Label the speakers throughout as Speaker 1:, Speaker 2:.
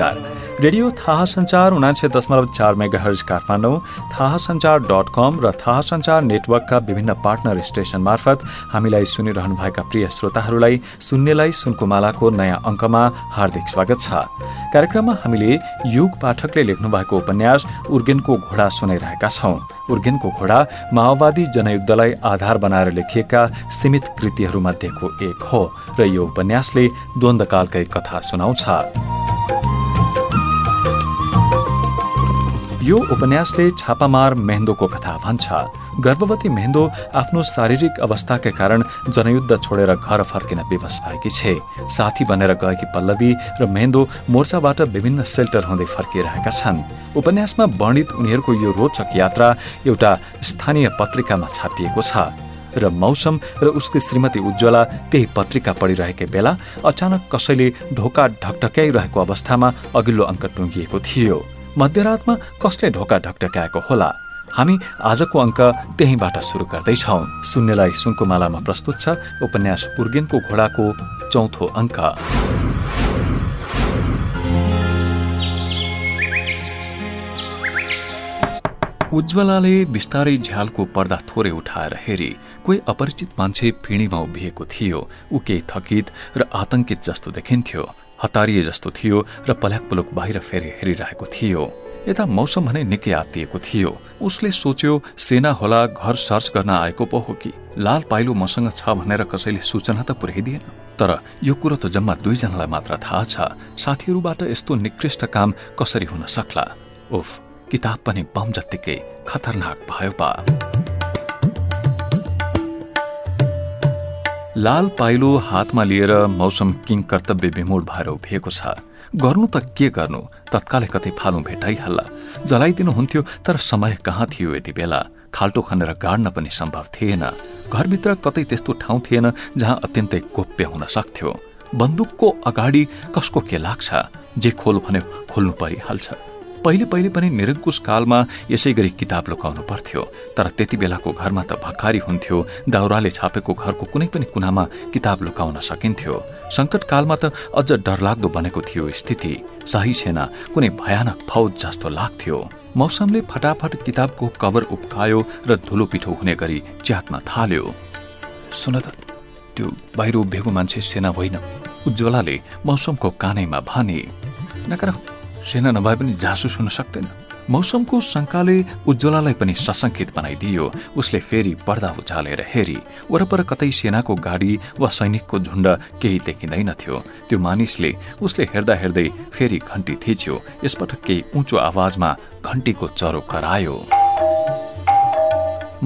Speaker 1: नमस्कार। रेडियो थाहा सञ्चार उनान्से दशमलव चार मेगा हर्ज काठमाडौँ थाहा सञ्चार डट कम र थाहा सञ्चार नेटवर्कका विभिन्न पार्टनर स्टेशन मार्फत हामीलाई सुनिरहनुभएका प्रिय श्रोताहरूलाई सुन्नेलाई सुनकुमालाको नयाँ अङ्कमा हार्दिक स्वागत छ। कार्यक्रममा हामीले युग पाठकले लेख्नु भएको उपन्यास उर्गेनको घोडा सुनाइरहेका छौं। उर्गेनको घोडा माओवादी जनयुद्धलाई आधार बनाएर लेखिएका सीमित कृतिहरूमध्येको एक हो र यो उपन्यासले द्वन्द्वकालकै कथा सुनाउँछ। यो उपन्यासले छापामार मेहेन्दोको कथा भन्छ। गर्भवती मेहेन्दो आफ्नो शारीरिक अवस्थाका कारण जनयुद्ध छोडेर घर फर्किन विवश भएकी छे। साथी बनेर गएकी पल्लवी र मेहेन्दो मोर्चाबाट विभिन्न सेल्टर हुँदै फर्किरहेका छन्। उपन्यासमा वर्णित उनीहरूको यो रोचक यात्रा एउटा स्थानीय पत्रिकामा छापिएको छ। र मौसम र उसकी श्रीमती उज्जवला त्यही पत्रिका पढिरहेकै बेला अचानक कसैले ढोका ढकढक्याइरहेको अवस्थामा अघिल्लो अङ्क टुङ्गिएको थियो। मध्यरातमा कसले ढोका ढकढक्याएको होला। हामी आजको अङ्क त्यहीँबाट सुरु गर्दैछौ। सुन्नेलाई सुनको मालामा प्रस्तुत छ उपन्यास उर्गेनको घोडाको चौथो अङ्क। उज्वलाले बिस्तारै झ्यालको पर्दा थोरै उठाएर हेरी। कोही अपरिचित मान्छे पिँढीमा उभिएको थियो। ऊ केही थकित र आतंकित जस्तो देखिन्थ्यो। हतारिए जस्तो थियो र पल्याक पुलुक बाहिर फेरि हेरिरहेको थियो। यता मौसम भने निकै आत्तिएको थियो। उसले सोच्यो सेना होला घर सर्च गर्न आएको पो हो कि? लाल पाइलो मसँग छ भनेर कसैले सूचना त पुर्याइदिएन। तर यो कुरो त जम्मा दुईजनालाई मात्र थाहा छ। साथीहरूबाट यस्तो निकृष्ट काम कसरी हुन सक्ला? उफ किताब पनि बम जत्तिकै खतरनाक भयो पा। लाल पाइलो हातमा लिएर मौसम किङ कर्तव्य विमूढ भएर उभिएको छ। गर्नु त के गर्नु? तत्कालै कतै फालु भेटाइहाल्ला। जलाइदिनुहुन्थ्यो तर समय कहाँ थियो यति बेला? खाल्टो खनेर गाड्न पनि सम्भव थिएन। घरभित्र कतै त्यस्तो ठाउँ थिएन जहाँ अत्यन्तै गोप्य हुन सक्थ्यो। बन्दुकको अगाडि कसको के लाग्छ? जे खोल भन्यो खोल्नु परिहाल्छ। पहिले पहिले पनि निरङ्कुश कालमा यसै गरी किताब लुकाउनु पर्थ्यो। तर त्यति बेलाको घरमा त भकारी हुन्थ्यो दाउराले छापेको घरको कुनै पनि कुनामा किताब लुकाउन सकिन्थ्यो। सङ्कटकालमा त अझ डरलाग्दो बनेको थियो स्थिति। सही सेना कुनै भयानक फौज जस्तो लाग्थ्यो। मौसमले फटाफट किताबको कभर उप्कायो र धुलो पिठो हुने गरी च्यात्न थाल्यो। सुन त त्यो बाहिर उभिएको मान्छे सेना होइन। उज्वलाले मौसमको कानैमा भने नकर सेना नभए पनि जासुस हुन सक्दैन। मौसमको शङ्काले उज्जवलालाई पनि सशङ्कित बनाइदियो। उसले फेरि पर्दा उचालेर हेरी वरपर कतै सेनाको गाडी वा सैनिकको झुण्ड केही देखिँदैनथ्यो त्यो मानिसले उसले हेर्दा हेर्दै फेरि घन्टी थिच्यो। यसपटक केही उँचो आवाजमा घन्टीको चरो करायो।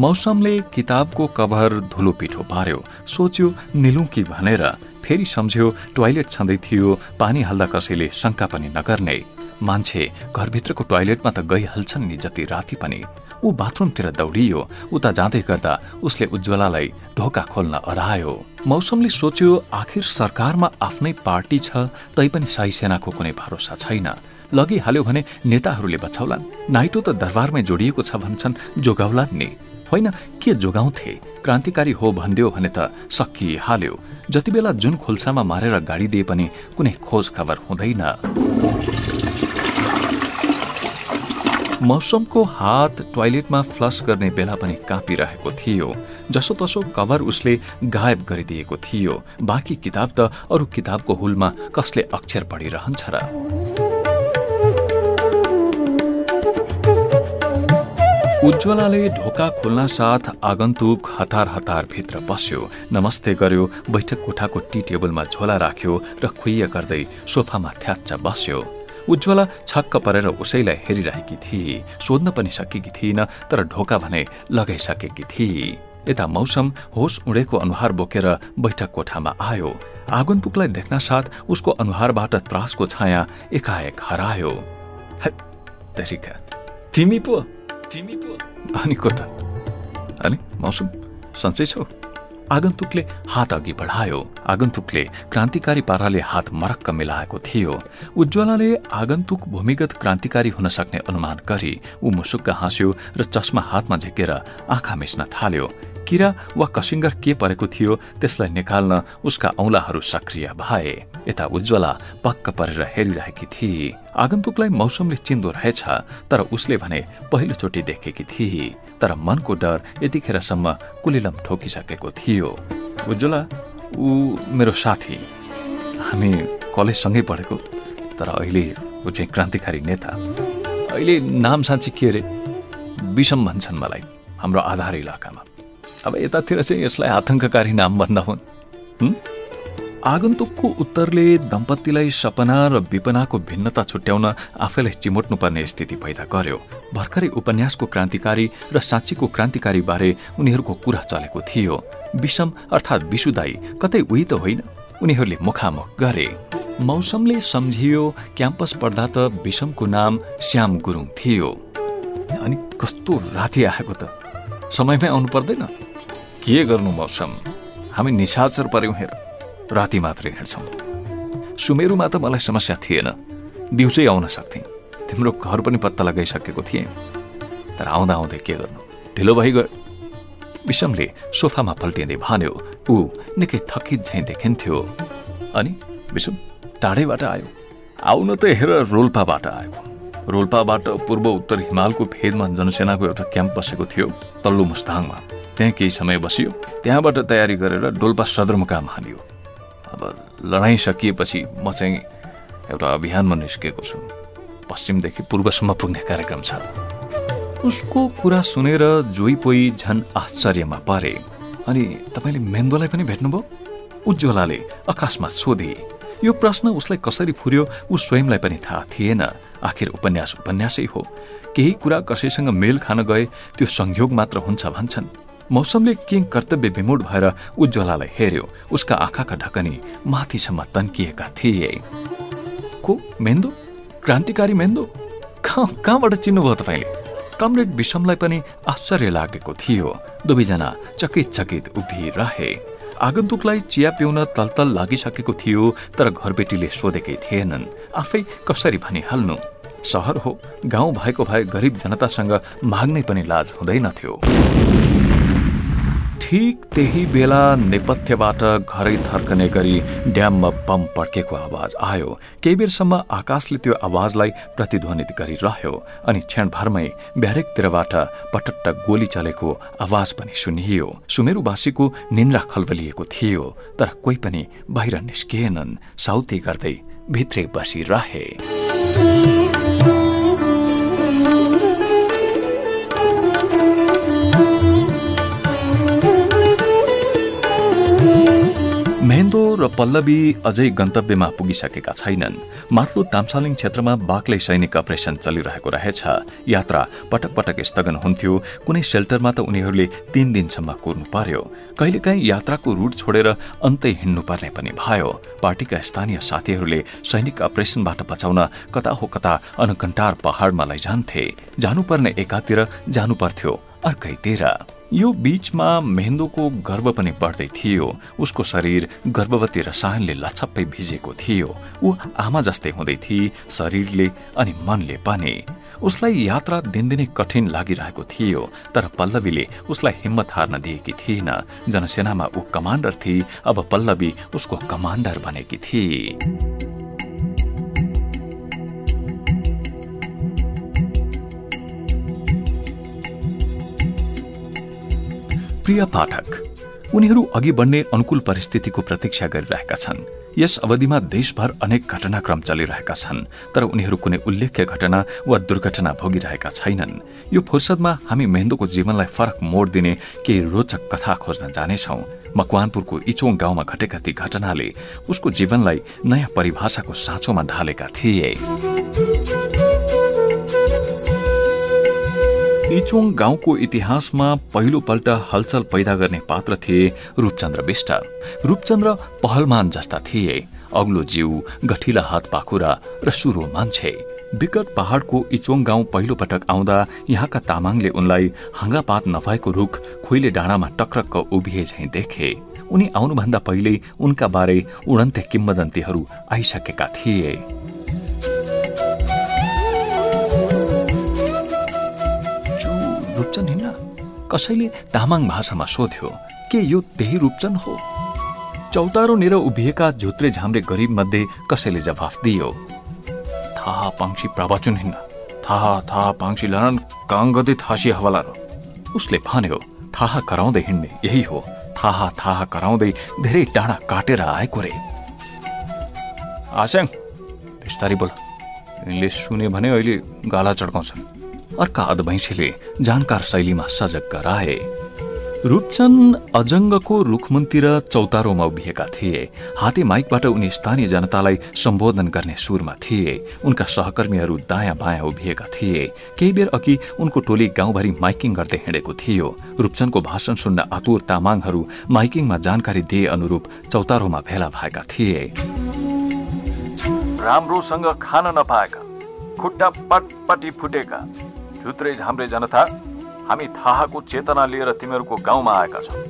Speaker 1: मौसमले किताबको कभर धुलो पिठो पार्यो। सोच्यो निलुङ्की भनेर? फेरि सम्झ्यो टोयलेट छँदै थियो पानी हाल्दा कसैले शङ्का पनि नगर्ने। मान्छे घरभित्रको टोयलेटमा त गइहाल्छन् नि जति राति पनि। ऊ बाथरुमतिर दौडियो उता जाँदै गर्दा उसले उज्वलालाई ढोका खोल्न अरायो मौसमले सोच्यो आखिर सरकारमा आफ्नै पार्टी छ तैपनि साई सेनाको कुनै भरोसा छैन। लगिहाल्यो भने नेताहरूले बचाउलान्। नाइटो त दरबारमै जोडिएको छ भन्छन् जोगाउलान् नि। होइन के जोगाउँथे? क्रान्तिकारी हो भनिदियो भने त सकिहाल्यो। जति बेला जुन खोल्सामा मारेर गाडी दिए पनि कुनै खोज खबर हुँदैन। मौसमको हात टोयलेटमा फ्लस गर्ने बेला पनि काँपिरहेको थियो जसोतसो कभर उसले गायब गरिदिएको थियो। बाँकी किताब त अरू किताबको हुलमा कसले अक्षर पढिरहन्छ र? उज्वलाले ढोका खोल्न साथ आगन्तुक हतार हतार भित्र बस्यो। नमस्ते गर्यो बैठक कोठाको टी टेबलमा झोला राख्यो र खुइया गर्दै सोफामा थ्याच्च बस्यो। उज्वला छक्क परेर उसैलाई हेरिरहेकी थिए सोध्न पनि सकेकी थिइन तर ढोका भने लगाइसकेकी थिए यता मौसम होस उडेको अनुहार बोकेर बैठक कोठामा आयो। आगन्तुकलाई देख्न साथ उसको अनुहारबाट त्रासको छाया एकाएक हरायो। तिमी तिमी अनि अनि मौसम? सन्चै छौ? आगन्तुकले हात अघि बढायो। आगन्तुकले क्रान्तिकारी पाराले हात मरक्क मिलाएको थियो। उज्वलाले आगन्तुक भूमिगत क्रान्तिकारी हुन सक्ने अनुमान गरी ऊ मुसुक्क हाँस्यो र चस्मा हातमा झिकेर आँखा मिच्न थाल्यो। किरा वा कसिङ्गर के परेको थियो त्यसलाई निकाल्न उसका औँलाहरू सक्रिय भए। यता उज्जवला पक्क परेर हेरिरहेकी थिए आगन्तुकलाई मौसमले चिन्दो रहेछ तर उसले भने पहिलोचोटि देखेकी थिए तर मनको डर यतिखेरसम्म कुलिलम ठोकिसकेको थियो उज्जवला ऊ मेरो साथी हामी कलेजसँगै पढेको तर अहिले ऊ चाहिँ क्रान्तिकारी नेता अहिले नाम साँच्ची के अरे विषम भन्छन् मलाई हाम्रो आधार इलाकामा अब यतातिर चाहिँ यसलाई आतङ्ककारी नाम भन्दा हुन् आगन्तुकको उत्तरले दम्पतिलाई सपना र विपनाको भिन्नता छुट्याउन आफैलाई चिमोट्नुपर्ने स्थिति पैदा गर्यो। भर्खरै उपन्यासको क्रान्तिकारी र साँच्चीको क्रान्तिकारी बारे उनीहरूको कुरा चलेको थियो। विषम अर्थात् विशुदाई कतै उही त होइन। उनीहरूले मुखामुख गरे। मौसमले सम्झियो क्याम्पस पढ्दा त विषमको नाम श्याम गुरुङ थियो। अनि कस्तो राति आएको त? समयमै आउनु पर्दैन? के गर्नु मौसम? हामी निशाचर पर्यौँ हेर। राति मात्रै हिँड्छौँ। सुमेरुमा त मलाई समस्या थिएन। दिउँसै आउन सक्थेँ। तिम्रो घर पनि पत्ता लगाइसकेको थिएँ। तर आउँदा आउँदै के गर्नु? ढिलो भइगयो। विषमले सोफामा पल्टिँदै भन्यो ऊ निकै थकित झैँ देखिन्थ्यो। अनि विषम टाढैबाट आयो। आउन त हेर रोल्पाबाट आएको। रोल्पाबाट पूर्व उत्तर हिमालको फेदमा जनसेनाको एउटा क्याम्प बसेको थियो तल्लो मुस्ताङमा। त्यहाँ केही समय बसियो। त्यहाँबाट तयारी गरेर डोल्पा सदरमुकाम हालियो अब लडाइँ सकिएपछि म चाहिँ एउटा अभियानमा निस्केको छु। पश्चिमदेखि पूर्वसम्म पुग्ने कार्यक्रम छ। उसको कुरा सुनेर जोइ पोइ झन् आश्चर्यमा परे अनि तपाईँले मेन्दोलाई पनि भेट्नुभयो? उज्जवलाले आकाशमा सोधे यो प्रश्न उसलाई कसरी फुर्यो ऊ स्वयंलाई पनि थाहा थिएन। आखिर उपन्यास उपन्यासै हो। केही कुरा कसैसँग मेल खान गए त्यो संयोग मात्र हुन्छ भन्छन्। मौसमले किङ कर्तव्य विमूढ भएर उज्जवलालाई हेर्यो उसका आँखाका ढकनी माथिसम्म तन्किएका थिए। को? मेन्दो? क्रान्तिकारी मेन्दो? कहाँ कहाँबाट चिन्नुभयो तपाईँले? कमरेड विषमलाई पनि आश्चर्य लागेको थियो। दुवैजना चकित चकित उभिरहे। आगन्तुकलाई चिया पिउन तलतल लागिसकेको थियो तर घरबेटीले सोधेकै थिएनन् आफै कसरी भनिहाल्नु? सहर हो गाउँ भएको भए गरिब जनतासँग माग्नै पनि लाज हुँदैनथ्यो ठिक त्यही बेला नेपथ्यबाट घरै थर्कने गरी ड्याममा बम पड्केको आवाज आयो। केही बेरसम्म आकाशले त्यो आवाजलाई प्रतिध्वनित गरिरह्यो अनि क्षणभरमै ब्यारेकतिरबाट पटट्ट गोली चलेको आवाज पनि सुनियो। सुमेरुवासीको निन्द्रा खलबलिएको थियो तर कोही पनि बाहिर निस्किएनन् साउती गर्दै भित्रै बसिरहे। पल्लवी अझै गन्तव्यमा पुगिसकेका छैनन्। माथलो तामसालिङ क्षेत्रमा बाक्लै सैनिक अपरेसन चलिरहेको रहेछ। यात्रा पटक पटक स्थगन हुन्थ्यो। कुनै सेल्टरमा त उनीहरूले तीन दिनसम्म कुर्नु पर्यो। कहिलेकाहीँ यात्राको रूट छोडेर अन्तै हिँड्नु पर्ने पनि भयो। पार्टीका स्थानीय साथीहरूले सैनिक अपरेसनबाट बचाउन कता हो कता अनकन्टार पहाडमा लैजान्थे। जानुपर्ने एकातिर जानु पर्थ्यो अर्कैतिर। यो बीचमा मेहेन्दोको गर्व पनि बढ्दै थियो। उसको शरीर गर्भवती रसायनले लछप्पै भिजेको थियो। ऊ आमा जस्तै हुँदै थिए शरीरले अनि मनले पनि उसलाई यात्रा दिनदिनै कठिन लागिरहेको थियो तर पल्लवीले उसलाई हिम्मत हार्न दिएकी थिएन। जनसेनामा ऊ कमान्डर थिए अब पल्लवी उसको कमान्डर बनेकी थिए प्रिय पाठक। उनीहरू अघि बढ्ने अनुकूल परिस्थितिको प्रतीक्षा गरिरहेका छन्। यस अवधिमा देशभर अनेक घटनाक्रम चलिरहेका छन् तर उनीहरू कुनै उल्लेख्य घटना वा दुर्घटना भोगिरहेका छैनन्। यो फुर्सदमा हामी मेहेन्दोको जीवनलाई फरक मोड दिने केही रोचक कथा खोज्न जानेछौ। मकवानपुरको इचोङ गाउँमा घटेका ती घटनाले उसको जीवनलाई नयाँ परिभाषाको साँचोमा ढालेका थिए। इचोङ गाउँको इतिहासमा पहिलोपल्ट हलचल पैदा गर्ने पात्र थिए रूपचन्द्र विष्ट। रूपचन्द्र पहलमान जस्ता थिए। अग्लो जिउ गठिला हात पाखुरा र सुरो मान्छे। विगत पहाड़को इचोङ गाउँ पहिलो पटक आउँदा यहाँका तामाङले उनलाई हाँगापात नभएको रुख खुइले डाँडामा टक्रक्क उभिए झैँ देखे। उनी आउनुभन्दा पहिल्यै उनका बारे उडन्ते किम्बदन्तीहरू आइसकेका थिए। कसैले तामाङ भाषामा सोध्यो के यो त्यही रूपचन हो? चौतारोनिर उभिएका झुत्रे झाम्रे गरिब मध्ये कसैले जवाफ दियो? थाहा पाङ्सी प्रवचन हिँड्न। थाहा थाहा पाङ्सी लनन काङ्गदी थासी हवाला उसले भन्यो थाहा कराउँदै हिँड्ने यही हो। थाहा थाहा कराउँदै धेरै डाँडा काटेर आएको रे? आस्याङ बिस्तारी बोल। यिनले सुने भने अहिले गाला चड्काउँछन्। अर्का अदभैँसीले जानकार शैलीमा सजग गराए। रूपचन्द अजङ्गको रुखमुनतिर चौतारोमा उभिएका थिए। हाते माइकबाट उनी स्थानीय जनतालाई सम्बोधन गर्ने सुरमा थिए। उनका सहकर्मीहरू दायाँ बायाँ उभिएका थिए। केही बेर अघि उनको टोली गाउँभरि माइकिङ गर्दै हिँडेको थियो। रूपचन्दको भाषण सुन्न आतुर तामाङहरू माइकिङमा जानकारी दिए अनुरूप चौतारोमा भेला भएका थिए। राम्रोसँग खान नपाएका खुट्टा पटपटी फुटेका। झुत्रे झाम्रे जनता हामी थाहाको चेतना लिएर तिमीहरूको गाउँमा आएका छौँ।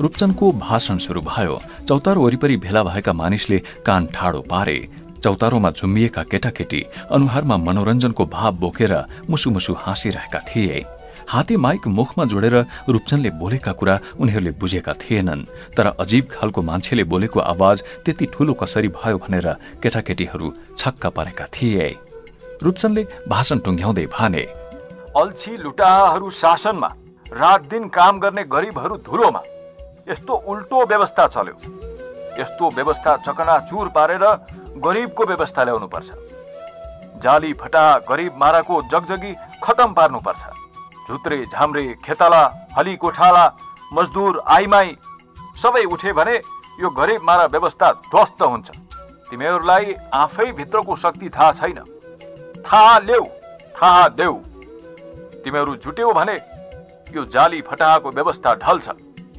Speaker 1: रूपचन्दको भाषण सुरु भयो। चौतार वरिपरि भेला भएका मानिसले कान ठाडो पारे। चौतारोमा झुम्बिएका केटाकेटी अनुहारमा मनोरञ्जनको भाव बोकेर मुसु मुसु हाँसिरहेका थिए। हाते माइक मुखमा जोडेर रूपचन्दले बोलेका कुरा उनीहरूले बुझेका थिएनन्। तर अजीब खालको मान्छेले बोलेको आवाज त्यति ठूलो कसरी भयो भनेर केटाकेटीहरू छक्क परेका थिए। रूपचन्दले भाषण टुङ्ग्याउँदै भने अल्छी लुटाहरू शासनमा रात दिन काम गर्ने गरिबहरू धुलोमा। यस्तो उल्टो व्यवस्था चल्यो। यस्तो व्यवस्था चकनाचुर पारेर गरिबको व्यवस्था ल्याउनु पर्छ जाली फटा गरिब माराको जगजगी खतम पार्नुपर्छ। झुत्रे झाम्रे खेताला हली कोठाला मजदुर आइमाई सबै उठे भने यो गरिब मारा व्यवस्था ध्वस्त हुन्छ। तिमीहरूलाई आफै भित्रको शक्ति थाहा छैन। थाहा ल्याऊ थाहा देऊ। तिमीहरू जुट्यौ भने यो जाली फटाको व्यवस्था ढल्छ।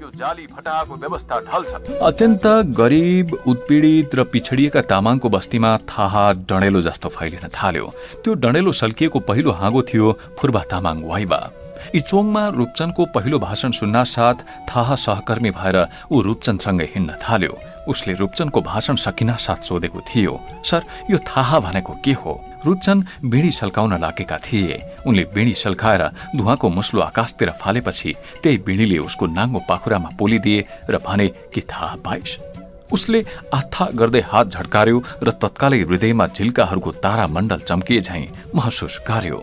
Speaker 1: यो जाली फटाको व्यवस्था ढल्छ। अत्यन्त गरिब उत्पीडित र पिछडिएका तामाङको बस्तीमा थाहा डणेलो जस्तो फैलिन थाल्यो। त्यो डणेलो सल्किएको पहिलो हाँगो थियो फुर्बा तामाङ वाइबा। इचोङमा रूपचन्दको पहिलो भाषण सुन्न साथ थाहा सहकर्मी भएर ऊ रूपचन्दसँगै हिँड्न थाल्यो। उसले रूपचन्दको भाषण सकिना साथ सोधेको थियो सर यो थाहा भनेको के हो? रूपचन्द बिडी सल्काउन लागेका थिए। उनले बिडी सल्काएर धुवाको मुस्लो आकाशतिर फालेपछि त्यही बिडीले उसको नाङ्गो पाखुरामा पोलिदिए र भने कि थाहा पाइस? उसले आथा गर्दै हात झड्कार्यो र तत्कालै हृदयमा झिल्काहरूको तारा मण्डल चम्किए झैँ महसुस गर्यो।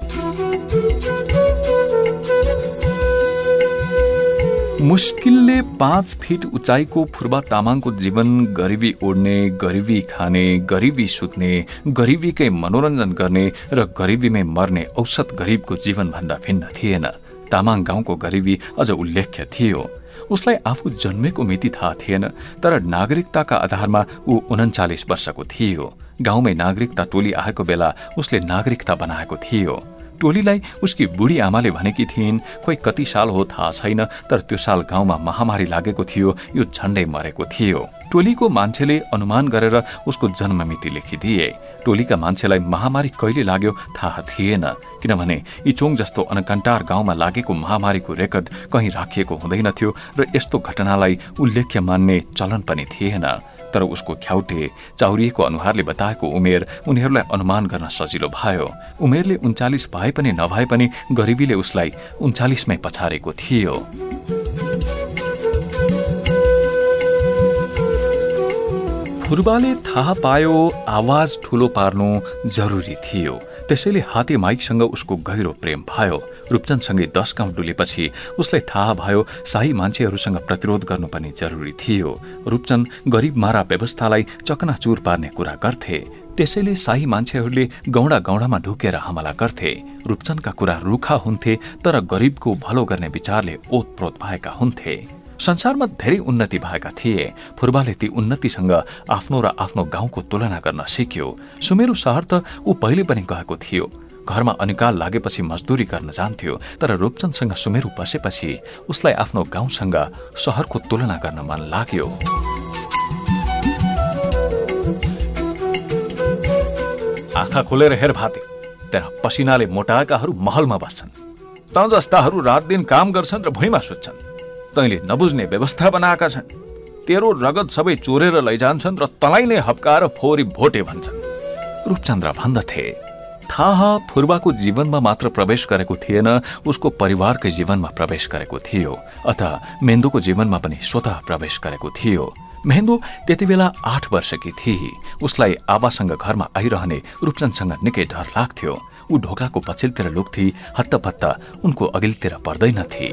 Speaker 1: मुस्किलले पाँच फिट उचाइको फुर्बा तामाङको जीवन गरिबी ओड्ने गरिबी खाने गरिबी सुत्ने गरिबीकै मनोरञ्जन गर्ने र गरिबीमै मर्ने औसत गरिबको जीवनभन्दा भिन्न थिएन। तामाङ गाउँको गरिबी अझ उल्लेख्य थियो। उसलाई आफू जन्मेको मिति थाहा थिएन तर नागरिकताका आधारमा ऊ उन्चालिस वर्षको थियो। गाउँमै नागरिकता टोली आएको बेला उसले नागरिकता बनाएको थियो। टोलीलाई उसकी बुढी आमाले भनेकी थिइन् खोइ कति साल हो थाहा छैन तर त्यो साल गाउँमा महामारी लागेको थियो यो झण्डै मरेको थियो टोलीको मान्छेले अनुमान गरेर उसको जन्ममिति लेखिदिए। टोलीका मान्छेलाई महामारी कहिले लाग्यो थाहा थिएन किनभने इचोङ जस्तो अनकन्टार गाउँमा लागेको महामारीको रेकर्ड कहीँ राखिएको हुँदैनथ्यो र यस्तो घटनालाई उल्लेख्य मान्ने चलन पनि थिएन। तर उसको ख्याउटे चाउरिएको अनुहारले बताएको उमेर उनीहरूलाई अनुमान गर्न सजिलो भयो। उमेरले उन्चालिस भए पनि नभए पनि गरिबीले उसलाई उन्चालिसमै पछारेको थियो। फुर्बाले थाहा पायो आवाज ठुलो पार्नु जरुरी थियो। त्यसैले हाते माइकसँग उसको गहिरो प्रेम भयो। रूपचन्दसँगै दस गाउँ डुलेपछि उसलाई थाहा भयो शाही मान्छेहरूसँग प्रतिरोध गर्नुपर्ने जरुरी थियो। रूपचन्द गरिब मारा व्यवस्थालाई चकनाचुर पार्ने कुरा गर्थे। त्यसैले शाही मान्छेहरूले गौडा गौडामा ढुकेर हमला गर्थे। रूपचन्दका कुरा रुखा हुन्थे तर गरिबको भलो गर्ने विचारले ओतप्रोत भएका हुन्थे। संसारमा धेरै उन्नति भएका थिए। फुर्बाले ती उन्नतिसँग आफ्नो र आफ्नो गाउँको तुलना गर्न सिक्यो। सुमेरु सहर त ऊ पहिले पनि गएको थियो। घरमा अनिकाल लागेपछि मजदुरी गर्न जान्थ्यो तर रूपचन्दसँग सुमेरु बसेपछि उसलाई आफ्नो गाउँसँग सहरको तुलना गर्न मन लाग्यो। आँखा खोलेर हेर भाते तर पसिनाले मोटाएकाहरू महलमा बस्छन्। त जस्ताहरू रात दिन काम गर्छन् र भुइँमा सुत्छन्। तैँले नबुझ्ने व्यवस्था बनाएका छन्। तेरो रगत सबै चोरेर लैजान्छन् र तलाई नै हप्काएर फोहोरी भोटे भन्छन्। रूपचन्द्र भन्दथे। थाहा फुर्बाको जीवनमा मात्र प्रवेश गरेको थिएन उसको परिवारकै जीवनमा प्रवेश गरेको थियो। अथवा मेन्दोको जीवनमा पनि स्वतः प्रवेश गरेको थियो। मेहेन्दो त्यति बेला आठ वर्षकी थिए उसलाई आवासँग घरमा आइरहने रूपचन्दसँग निकै डर लाग्थ्यो। ऊ ढोकाको पछिल्तिर लुक्थे हत्तपत्त उनको अघिल्तिर पर्दैनथे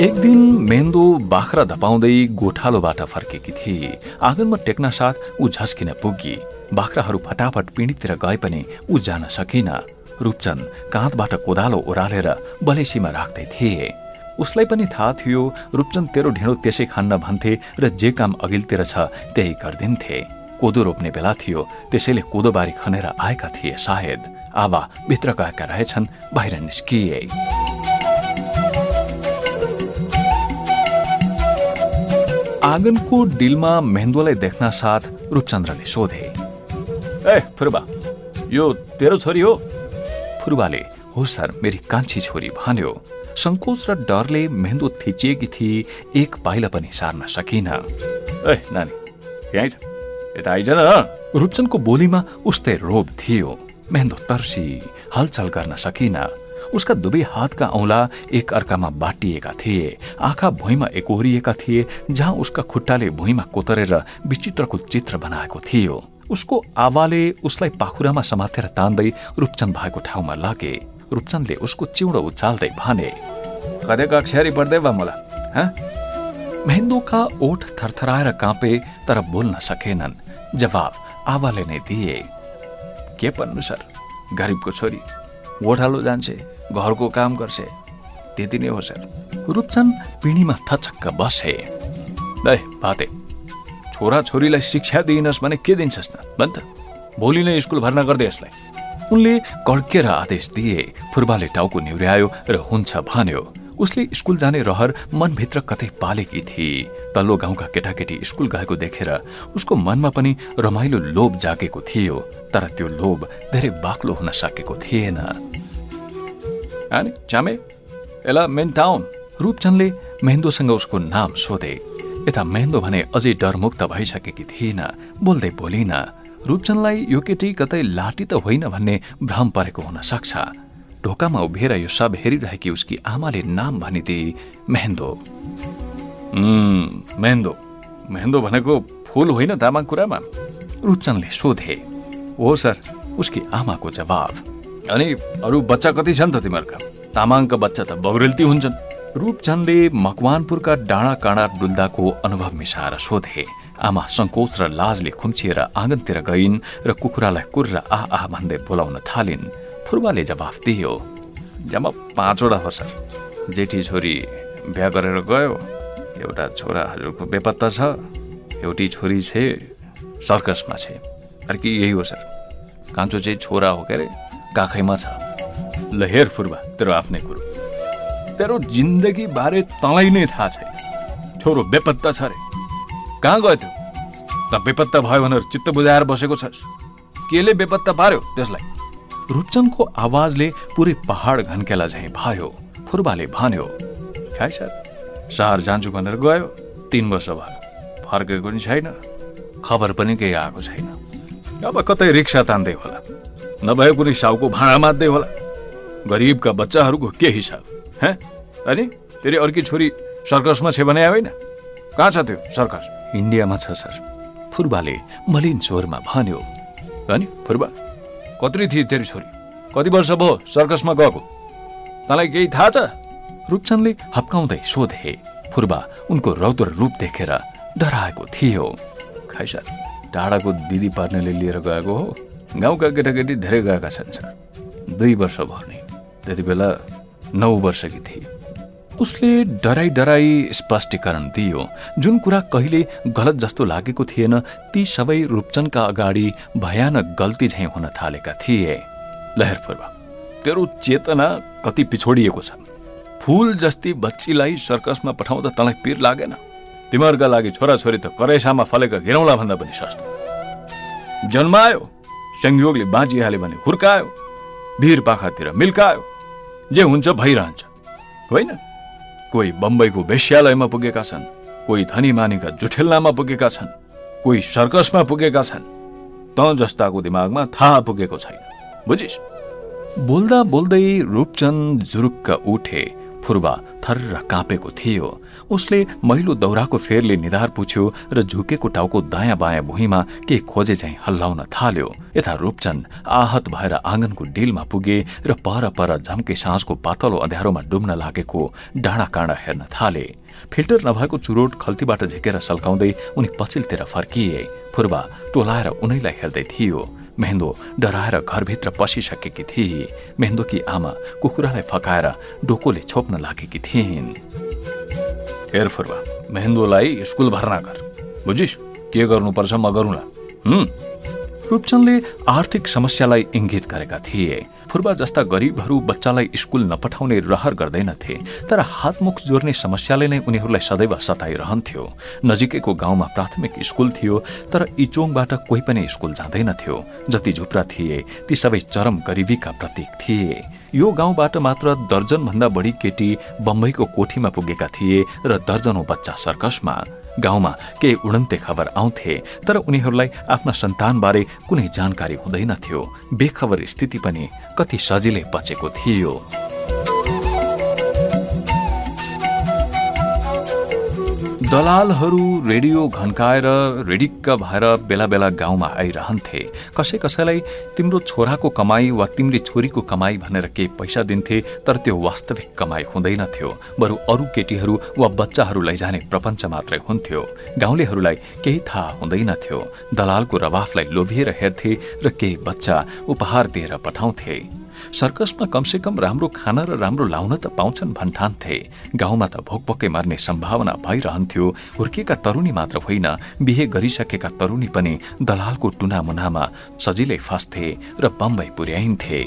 Speaker 1: एक दिन मेन्दो बाख्रा धपाउँदै गोठालोबाट फर्केकी थिए। आँगनमा टेक्न साथ ऊ झस्किन पुगी। बाख्राहरू फटाफट पिँढीतिर गए पनि ऊ जान सकिन। रूपचन्द काँधबाट कोदालो ओह्रालेर बलेसीमा राख्दै थिए। उसलाई पनि थाहा थियो रूपचन्द तेरो ढिँडो त्यसै खान्न भन्थे र जे काम अघिल्तिर छ त्यही गरिदिन्थे। कोदो रोप्ने बेला थियो त्यसैले कोदोबारी खनेर आएका थिए सायद। आवा भित्र गएका रहेछन् बाहिर निस्किए। आँगनको डिलमा मेहेन्दुलाई देख्न साथ रूपचन्द्रले सोधे ए फुर्बा यो तेरो छोरी हो? फुर्बाले हो सर मेरी कान्छी छोरी भन्यो। सङ्कोच र डरले मेहेन्दु थिचिएकी थिए एक पाइला पनि सार्न सकिन। ए नानी यहीँ यता आइज न रूपचन्दको बोलीमा उस्तै रोब थियो। मेहन्दो तर्सी हलचल गर्न सकिन। उसका दुवै हातका औँला एक अर्कामा बाटिएका थिए। आँखा भुइँमा एकोहोरिएका थिए जहाँ उसका खुट्टाले भुइँमा कोतरेर विचित्रको चित्र बनाएको थियो। उसको आवाले उसलाई पाखुरामा समातेर तान्दै रूपचन्द भएको ठाउँमा लगे। रूपचन्दले उसको चिउडो उचाल्दै भने कतै मेहेन्दोका ओठ थरथराएर काँपे तर बोल्न सकेनन्। जवाब आवाले नै दिए के भन्नु सर? गरिबको छोरी गोठालो जान्छे। घरको काम गर्छे। त्यति नै हो सर। रूपचन्द पिँढीमा थचक्क बसे। ए पाते छोरा छोरीलाई शिक्षा दिइनस् भने के दिन्छस् त? भन् त भोलि नै स्कुल भर्ना गर्दै यसलाई। उनले कड्केर आदेश दिए फुर्बाले टाउको निहुर्यायो र हुन्छ भन्यो। उसले स्कुल जाने रहर मनभित्र कतै पालेकी थिए तल्लो गाउँका केटाकेटी स्कुल गएको देखेर उसको मनमा पनि रमाइलो लोभ जागेको थियो तर त्यो लोभ धेरै बाक्लो हुन सकेको थिएन। रूपचन्दले मेहेन्दोसँग उसको नाम सोधे। यता मेहेन्दो भने अझै डरमुक्त भइसकेकी थिएन बोल्दै बोलिन रूपचन्दलाई यो केटी कतै लाटी त होइन भन्ने भ्रम परेको हुन सक्छ। ढोकामा उभिएर यो सब हेरिरहेकी उसकी आमाले नाम भनिदिए मेहेन्दो। मेहेन्दो। मेहेन्दो भनेको फुल होइन तामाङ कुरामा? रूपचन्दले सोधे। हो सर उसकी आमाको जवाब। अनि अरू बच्चा कति छन् त तिमीहरूका? तामाङका बच्चा त बग्रेल्ती हुन्छन्। रूपचन्दले मकवानपुरका डाँडा काँडा डुल्दाको अनुभव मिसाएर सोधे। आमा सङ्कोच र लाजले खुम्चिएर आँगनतिर गइन् र कुखुरालाई कुर्र आ आह भन्दै बोलाउन थालिन्। फुर्बाले जवाफ दियो जम्मा पाँचवटा हो सर। जेठी छोरी बिहा गरेर गयो एउटा छोरा हजुरको बेपत्ता छ एउटी छोरी छे सर्कसमा छे। अर्की यही हो सर? कान्छो चाहिँ छोरा हो के अरे काखैमा छ। ल हेर फुर्बा तेरो आफ्नै कुरो। तेरो जिन्दगी बारे तँलाई नै थाहा छैन। छोरो बेपत्ता छ अरे कहाँ गयो त्यो? त बेपत्ता भयो भनेर चित्त बुझाएर बसेको छस्। केले बेपत्ता पार्यो त्यसलाई? रूपचन्दको आवाजले पुरै पहाड घन्केला झैँ भयो। फुर्बाले भन्यो खाइ सर सहर जान्छु भनेर गयो तिन वर्ष भयो। फर्केको पनि छैन। खबर पनि केही आएको छैन। अब कतै रिक्सा तान्दै होला। नभए कुनै साउको भाँडा मात्दै होला। गरिबका बच्चाहरूको के हिसाब हे अनि तेरि अर्की छोरी सर्कसमा छ भने होइन? कहाँ छ त्यो सर्कस? इन्डियामा छ सर। फुर्बाले मलिन स्वरमा भन्यो। अनि फुर्बा कत्रै थिए तेरो छोरी? कति वर्ष भयो सर्कसमा गएको? तँलाई केही थाहा छ? रूपचन्दले हप्काउँदै सोधे। फुर्बा उनको रौद्र रूप देखेर डराएको थियो। खै सर टाढाको दिदी पार्नेले लिएर गएको हो? गाउँका केटाकेटी धेरै गएका छन् सर। दुई वर्ष भयो नि। त्यति बेला नौ वर्षकी थिए। उसले डराई डराई स्पष्टीकरण दियो। जुन कुरा कहिले गलत जस्तो लागेको थिएन ती सबै रूपचनका अगाडि भयानक गल्ती झैँ हुन थालेका थिए। लहर पूर्व तेरो चेतना कति पिछोडिएको छ। फूल जस्ती बच्चीलाई सर्कसमा पठाउँदा तँलाई पिर लागेन। तिमीहरूका लागि छोराछोरी त करेसामा फलेका घिरौँला भन्दा पनि सस्तो। जन्मायो। संयोगले बाँचिहाल्यो भने हुर्कायो भिर पाखातिर मिल्कायो। जे हुन्छ भइरहन्छ। होइन? कोही बम्बईको वेश्यालयमा पुगेका छन् कोही धनी मानीका जुठेल्लामा पुगेका छन् कोही सर्कसमा पुगेका छन्। त जस्ताको दिमागमा थाहा पुगेको छैन। बुझिस्? बोल्दा बोल्दै रूपचन्द जुरुक्क उठे फुर्वा थर्र काँपेको थियो। उसले मैलो दौराको फेरले निधार पुछ्यो र झुकेको टाउको दायाँ बायाँ भुइँमा के खोजे झैँ हल्लाउन थाल्यो। यता रूपचन्द आहत भएर आँगनको डिलमा पुगे र पर पर झम्के साँझको पातलो अँध्यारोमा डुब्न लागेको डाँडा काँडा हेर्न थाले। फिल्टर नभएको चुरोट खल्तीबाट झिकेर सल्काउँदै उनी पछिल्तिर फर्किए। फुर्बा टोलाएर उनैलाई हेर्दै थियो। मेहेन्दो डराएर घरभित्र पसिसकेकी थिए मेहेन्दोकी आमा कुखुरालाई फकाएर डोकोले छोप्न लागेकी थिइन्। हेर फुर्बा मेहेन्दोलाई स्कुल भर्ना गर। बुझिस के गर्नुपर्छ म गरौँला। रूपचन्दले आर्थिक समस्यालाई इङ्गित गरेका थिए। फुर्बा जस्ता गरिबहरू बच्चालाई स्कुल नपठाउने रहर गर्दैनथे तर हातमुख जोर्ने समस्याले नै उनीहरूलाई सदैव सताइरहन्थ्यो। नजिकैको गाउँमा प्राथमिक स्कुल थियो तर इचोङबाट कोही पनि स्कुल जाँदैनथ्यो। जति झुप्रा थिए ती सबै चरम गरिबीका प्रतीक थिए। यो गाउँबाट मात्र दर्जनभन्दा बढी केटी बम्बईको कोठीमा पुगेका थिए र दर्जनौ बच्चा सर्कसमा। गाउँमा केही उडन्ते खबर आउँथे तर उनीहरूलाई आफ्ना सन्तानबारे कुनै जानकारी हुँदैनथ्यो बेखबर स्थिति पनि कति सजिलै बचेको थियो। दलालहरू रेडियो घन्काएर रेडिक्क भएर बेला बेला गाउँमा आइरहन्थे। कसै कसैलाई तिम्रो छोराको कमाई वा तिम्री छोरीको कमाई भनेर केही पैसा दिन्थे तर त्यो वास्तविक कमाई हुँदैनथ्यो बरु अरू केटीहरू वा बच्चाहरू लैजाने प्रपञ्च मात्रै हुन्थ्यो। गाउँलेहरूलाई केही थाहा हुँदैनथ्यो दलालको रवाफलाई लोभिएर हेर्थे र केही बच्चा उपहार दिएर पठाउँथे। सर्कसमा कमसेकम राम्रो खाना र राम्रो लाउन त पाउँछन् भन्ठान्थे। गाउँमा त भोकभोकै मर्ने सम्भावना भइरहन्थ्यो। हुर्किएका तरुणी मात्र होइन बिहे गरिसकेका तरुणी पनि दलालको टुना मुनामा सजिलै फस्थे र बम्बई पुर्याइन्थे।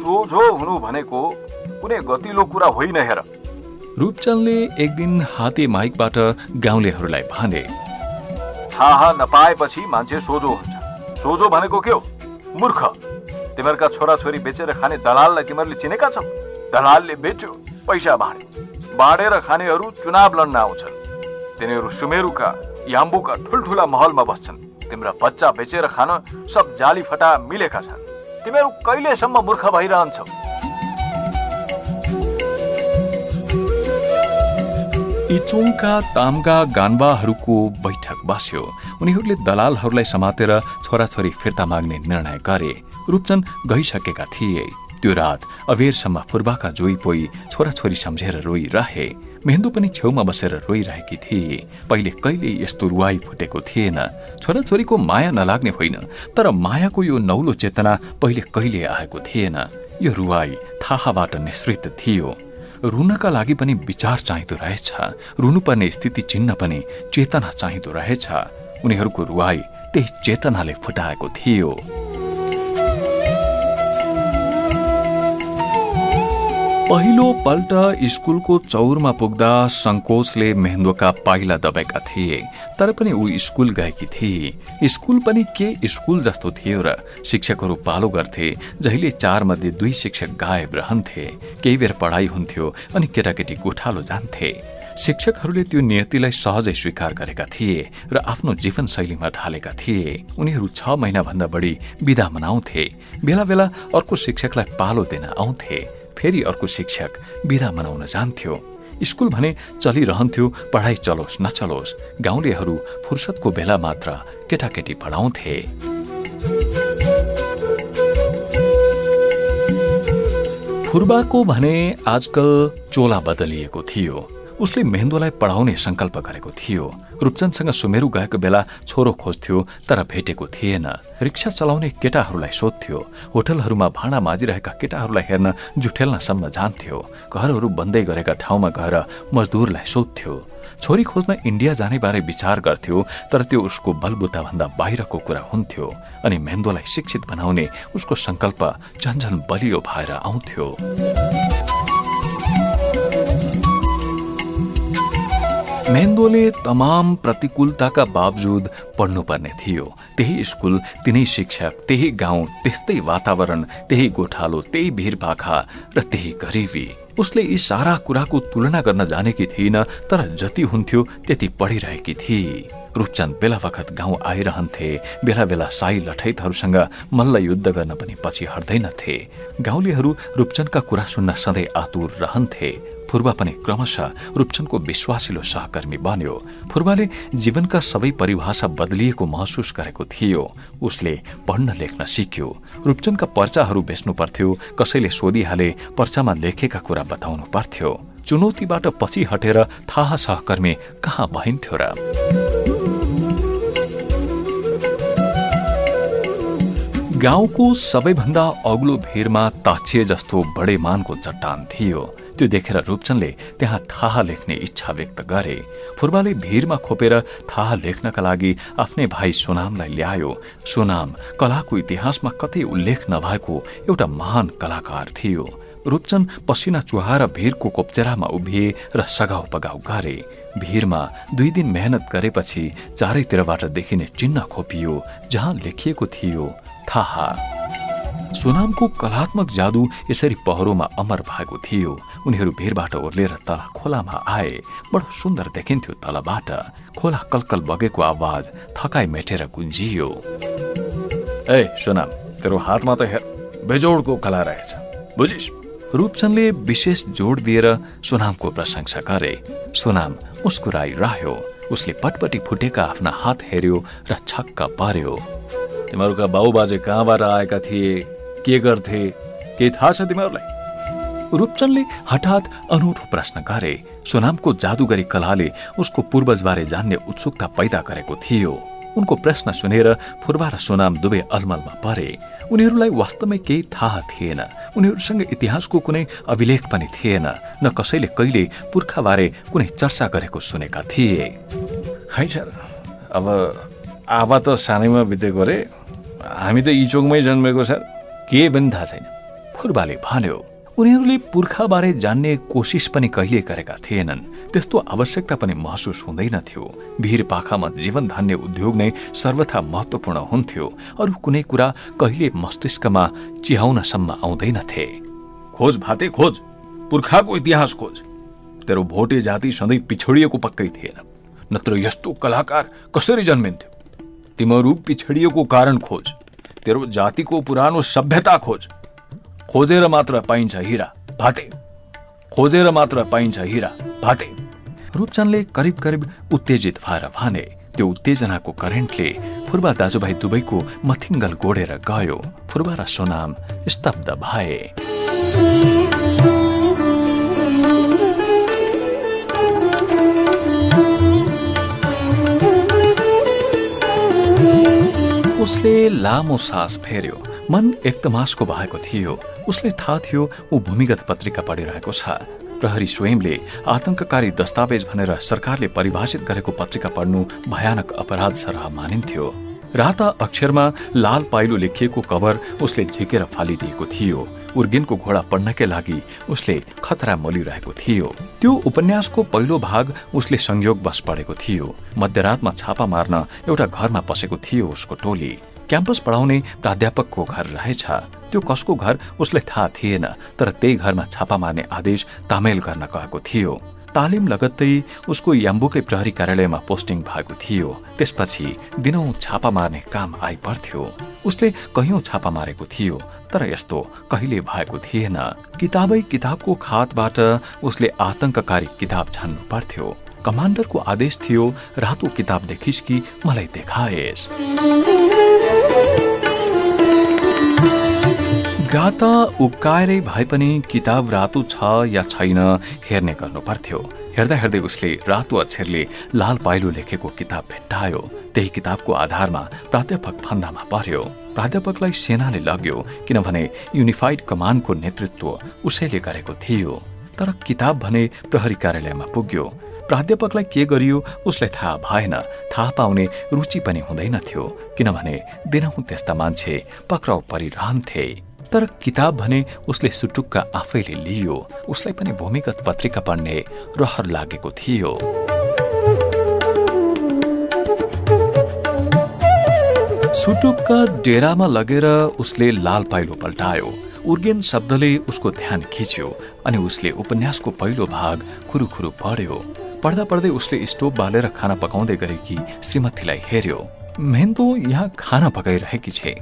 Speaker 1: सोझो हुनु भनेको कुनै गतिलो कुरा होइन हेर। रूपचन्दले एक दिन हाते माइकबाट गाउँलेहरूलाई भने थाहा नपाएपछि मान्छे सोझो हुन्छ। सोझो भनेको के हो? मूर्ख। तिमीहरूका छोराछोरी बेचेर खाने दलाललाई तिमीहरूले चिनेका छौ? दलालले बेच्यो पैसा बाँडे बाँडेर खानेहरू चुनाव लड्न आउँछन्। तिनीहरू सुमेरुका याम्बुका ठुल्ठुला महलमा बस्छन्। तिम्रा बच्चा बेचेर खान सब जाली फटा मिलेका छन्। तिमीहरू कहिलेसम्म मूर्ख भइरहन्छौ? इचोङका तामगा गान्बाहरूको बैठक बस्यो। उनीहरूले दलालहरूलाई समातेर छोराछोरी फिर्ता माग्ने निर्णय गरे। रूपचन्द गइसकेका थिए। त्यो रात अबेरसम्म फुर्बाका जोई पोई छोराछोरी सम्झेर रोइरहे। मेहेन्दु पनि छेउमा बसेर रोइरहेकी थिए। पहिले कहिले यस्तो रुवाई फुटेको थिएन। छोराछोरीको माया नलाग्ने होइन तर मायाको यो नौलो चेतना पहिले कहिले आएको थिएन। यो रुवाई थाहाबाट निश्रित थियो। रुनका लागि पनि विचार चाहिँदो रहेछ। रुनुपर्ने स्थिति चिन्न पनि चेतना चाहिँदो रहेछ। उनीहरूको रुवाई त्यही चेतनाले फुटाएको थियो। पहिलो पल्ट स्कुलको चौरमा पुग्दा सङ्कोचले मेहेन्दोका पाइला दबाएका थिए तर पनि ऊ स्कुल गएकी थिए। स्कुल पनि के स्कुल जस्तो थियो र शिक्षकहरू पालो गर्थे जहिले चार मध्ये दुई शिक्षक गायब रहन्थे। केही बेर पढाइ हुन्थ्यो अनि केटाकेटी गोठालो जान्थे। शिक्षकहरूले त्यो नियतिलाई सहजै स्वीकार गरेका थिए र आफ्नो जीवनशैलीमा ढालेका थिए। उनीहरू छ महिनाभन्दा बढी विदा मनाउँथे। बेला बेला अर्को शिक्षकलाई पालो दिन आउँथे। फेरि अर्को शिक्षक बिदा मनाउन जान्थ्यो। स्कुल भने चलिरहन्थ्यो पढाइ चलोस् नचलोस् गाउँलेहरू फुर्सदको बेला मात्र केटाकेटी पढाउँथे। फुर्बाको भने आजकल चोला बदलिएको थियो। उसले मेहेन्दोलाई पढाउने संकल्प गरेको थियो। रूपचन्दसँग सुमेरु गएको बेला छोरो खोज्थ्यो तर भेटेको थिएन। रिक्सा चलाउने केटाहरूलाई सोध्थ्यो। होटलहरूमा भाँडा माझिरहेका केटाहरूलाई हेर्न जुठेल्नसम्म जान्थ्यो। घरहरू बन्दै गरेका ठाउँमा गएर मजदुरलाई सोध्थ्यो। छोरी खोज्न इन्डिया जाने बारे विचार गर्थ्यो तर त्यो उसको बलबुताभन्दा बाहिरको कुरा हुन्थ्यो अनि मेहेन्दोलाई शिक्षित बनाउने उसको संकल्प झन्झन बलियो भएर आउँथ्यो। मेन्दोले तमाम प्रतिकूलताका बावजुद पढ्नुपर्ने थियो। त्यही स्कुल तिनै शिक्षक त्यही गाउँ त्यस्तै वातावरण त्यही गोठालो त्यही भिरपाखा र त्यही गरिबी। उसले यी सारा कुराको तुलना गर्न जानेकी थिइन तर जति हुन्थ्यो त्यति पढिरहेकी थिए रूपचन्द बेला बखत गाउँ आइरहन्थे। बेला बेला साई लठैतहरूसँग मल्ल युद्ध गर्न पनि पछि हट्दैनथे। गाउँलेहरू रूपचन्दका कुरा सुन्न सधैँ आतुर रहन्थे। फुर्बा पनि क्रमशः रूपचन्दको विश्वासिलो सहकर्मी बन्यो। फुर्बाले जीवनका सबै परिभाषा बदलिएको महसुस गरेको थियो। उसले पढ्न लेख्न सिक्यो। रूपचन्दका पर्चाहरू बेच्नु पर्थ्यो। कसैले सोधिहाले पर्चामा लेखेका कुरा बताउनु पर्थ्यो। चुनौतीबाट पछि हटेर थाहा सहकर्मी कहाँ भइन्थ्यो र? गाउँको सबैभन्दा अग्लो भिरमा ताछिए जस्तो बडेमानको चट्टान थियो। त्यो देखेर रूपचन्दले त्यहाँ थाहा लेख्ने इच्छा व्यक्त गरे। फुर्बाले भिरमा खोपेर थाहा लेख्नका लागि आफ्नै भाइ सोनामलाई ल्यायो। सोनाम कलाको इतिहासमा कतै उल्लेख नभएको एउटा महान कलाकार थियो। रूपचन्द पसिना चुहाएर भिरको कोप्चेरामा उभिए र सघाउ पगाउ गरे। भिरमा दुई दिन मेहनत गरेपछि चारैतिरबाट देखिने चिन्ह खोपियो जहाँ लेखिएको थियो थाहा। सोनामको कलात्मक जादु यसरी पहरोमा अमर भएको थियो। उनीहरू भिरबाट ओर्लेर तल खोलामा आए। बडो सुन्दर देखिन्थ्यो तलबाट। खोला कलकल बगेको आवाज थकाइ मेटेर गुन्जियो। ए तेरो हातमा त हेर बेजोडको कला रहेछ। बुझिस रूपचन्दले विशेष जोड दिएर सोनामको प्रशंसा गरे। सोनाम मुस्कुराइरह्यो। उसले पटपटी फुटेका आफ्ना हात हेर्यो र छक्क पर्यो। तिमीहरूका बाजे कहाँबाट आएका थिए? के गर्थे? के थाहा छ तिमीहरूलाई? रूपचन्दले हठात अनौठो प्रश्न गरे। सोनामको जादुगरी कलाले उसको पूर्वजबारे जान्ने उत्सुकता पैदा गरेको थियो। उनको प्रश्न सुनेर फुर्बा र सोनाम दुवै अलमलमा परे। उनीहरूलाई वास्तवमै केही थाहा थिएन। उनीहरूसँग इतिहासको कुनै अभिलेख पनि थिएन। न कसैले कहिले पुर्खाबारे कुनै चर्चा गरेको सुनेका थिए। खै अब आवा त सानैमा बितेको रे हामी त इचोकमै जन्मेको छ के पनि थाहा छैन। फुर्बाले भन्यो उनीहरूले पुर्खाबारे जान्ने कोसिस पनि कहिले गरेका थिएनन्। त्यस्तो आवश्यकता पनि महसुस हुँदैनथ्यो। भिर पाखामा जीवन धान्ने उद्योग नै सर्वथा महत्वपूर्ण हुन्थ्यो। अरू कुनै कुरा कहिले मस्तिष्कमा चिहाउनसम्म आउँदैनथे। खोज भाते खोज। पुर्खाको इतिहास खोज। तेरो भोटे जाति सधैँ पिछडिएको पक्कै थिएन। नत्र यस्तो कलाकार कसरी जन्मिन्थ्यो? तिमीहरू पिछडिएको कारण खोज। तेरो जातिको पुरानो सभ्यता खोज। खोजेर मात्र पाइन्छ हिरा भाते। खोजेर मात्र पाइन्छ हिरा भाते। रूपचन्दले करिब करिब उत्तेजित भएर भने त्यो उत्तेजनाको करेन्टले फुर्बा दाजुभाइ दुवैको मथिङ्गल गोडेर गयो। फुर्बा र सोनाम स्तब्ध भए। उसले लामो सास फेर्यो। मन एकदमासको भएको थियो। उसले थाहा थियो ऊ भूमिगत पत्रिका पढिरहेको छ। प्रहरी स्वयंले आतंककारी दस्तावेज भनेर सरकारले परिभाषित गरेको पत्रिका पढ्नु भयानक अपराध सरह मानिन्थ्यो। राता अक्षरमा लाल पाइलो लेखिएको कभर उसले झिकेर फालिदिएको थियो। उर्गेनको घोडा पढ्नकै लागि उसले खतरा मोलिरहेको थियो। त्यो उपन्यासको पहिलो भाग उसले संयोगवश पढेको थियो। मध्यरातमा छापा मार्न एउटा घरमा पसेको थियो उसको टोली। क्याम्पस पढाउने प्राध्यापकको घर रहेछ। त्यो कसको घर? उसलाई थाहा थिएन तर त्यही घरमा छापा मार्ने आदेश तामेल गर्न गएको थियो। तालिम लगत्तै उसको याम्बुकै प्रहरी कार्यालयमा पोस्टिङ भएको थियो। त्यसपछि दिनौं छापा मार्ने काम आइपर्थ्यो। उसले कैयौं छापा मारेको थियो तर यस्तो कहिले भएको थिएन। किताबै किताबको खातबाट उसले आतंककारी किताब छान्नु पर्थ्यो। कमान्डरको आदेश थियो रातो किताब देखिस् कि मलाई देखाएस। गाता उक्काएरै भए पनि किताब रातो छ या छैन हेर्ने गर्नु पर्थ्यो। हेर्दा हेर्दै उसले रातो अक्षरले लाल पाइलो लेखेको किताब भेट्टायो। त्यही किताबको आधारमा प्राध्यापक फन्दामा पर्यो। प्राध्यापकलाई सेनाले लग्यो किनभने युनिफाइड कमान्डको नेतृत्व उसैले गरेको थियो। तर किताब भने प्रहरी कार्यालयमा पुग्यो। प्राध्यापकलाई के गरियो उसलाई थाहा भएन। थाहा पाउने रुचि पनि हुँदैनथ्यो किनभने दिनहुँ त्यस्ता मान्छे पक्राउ परिरहन्थे। तर किताब भने उसले सुटुक्का आफैले लियो। उसलाई पनि भूमिगत पत्रिका पढ्ने रहर लागेको थियो। सुटुक्का डेरामा लगेर उसले लाल पाइलो पल्टायो। उर्गेन शब्दले उसको ध्यान खिच्यो अनि उसले उपन्यासको पहिलो भाग खुरुखुरु पढ्यो। पढ्दा पढ्दै उसले स्टोभ बालेर खाना पकाउँदै गरेकी श्रीमतीलाई हेर्यो मेहन्दो यहाँ खाना पकाइरहेकी छे।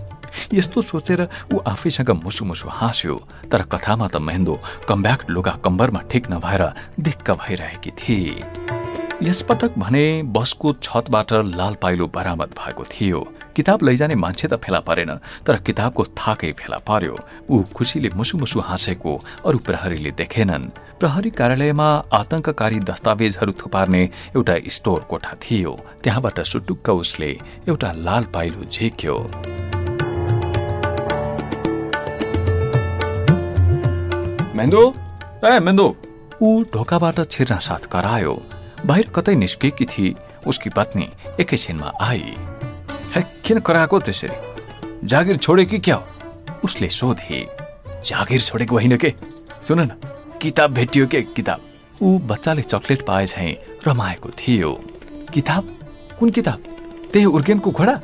Speaker 1: यस्तो सोचेर ऊ आफैसँग मुसु मुसु हाँस्यो तर कथामा त मेहेन्दो कम्ब्याक्ट लुगा कम्बरमा ठिक नभएर दिक्क भइरहेकी थिए। यसपटक भने बसको छतबाट लाल पाइलो बरामद भएको थियो। किताब लैजाने मान्छे त फेला परेन तर किताबको थाकै फेला पर्यो। ऊ खुसीले मुसु मुसु हाँसेको अरू प्रहरीले देखेनन्। प्रहरी कार्यालयमा आतंककारी दस्तावेजहरू थुपार्ने एउटा स्टोर कोठा थियो। त्यहाँबाट सुटुक्क उसले एउटा लाल पाइलो झिक्यो। मेन्दो? ए मेन्दो। ऊ ढोकाबाट छिर्न साथ करायो बाहिर कतै निस्केकी थिए उसकी पत्नी एकैछिनमा आई। हे किन कराएको त्यसरी? जागिर छोडे कि क्या उसले सोधे। जागिर छोडेको होइन के? सुन न किताब भेटियो के? किताब। ऊ बच्चाले चक्लेट पाए झै रमाएको थियो। किताब? कुन किताब? त्यही उर्गेनको घोडा?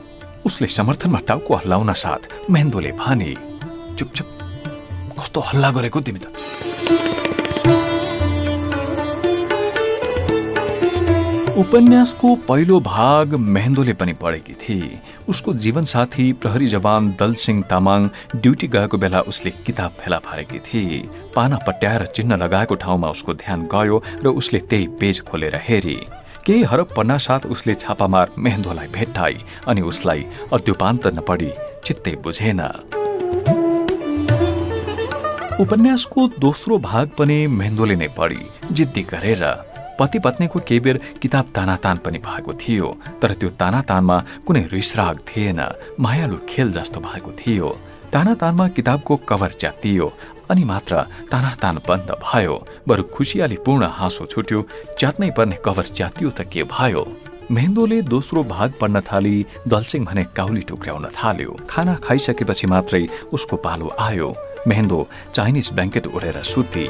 Speaker 1: उसले समर्थनमा टाउको हल्लाउन साथ मेहेन्दोले भने चुप चुप कस्तो हल्ला गरेको तिमी त? उपन्यासको पहिलो भाग मेहेन्दोले पनि पढेकी थिए। उसको जीवनसाथी प्रहरी जवान दलसिंह तामाङ ड्युटी गएको बेला उसले किताब फेला पारेकी थिए। पाना पट्याएर चिन्ह लगाएको ठाउँमा उसको ध्यान गयो र उसले त्यही पेज खोलेर हेरी। केही हरप पन्ना साथ उसले छापामार मेहेन्दोलाई भेट्टाई अनि उसलाई अद्युपान्त नपढी चित्तै बुझेन। उपन्यासको दोस्रो भाग पनि मेहेन्दोले नै पढी जिद्दी गरेर। पति पत्नीको केही बेर किताब तानातान पनि भएको थियो तर त्यो तानातानमा कुनै रिसराग थिएन मायालु खेल जस्तो भएको थियो। तानातानमा किताबको कभर च्यातियो अनि मात्र तानातान बन्द भयो बरु खुसियाली पूर्ण हाँसो छुट्यो च्यात्नै पर्ने कभर च्यातियो त के भयो? मेहेन्दोले दोस्रो भाग पढ्न थाली दलसिंह भने काउली टुक्र्याउन थाल्यो। खाना खाइसकेपछि मात्रै उसको पालो आयो। मेहेन्दो चाइनिज ब्ल्याङ्केट ओढेर सुती।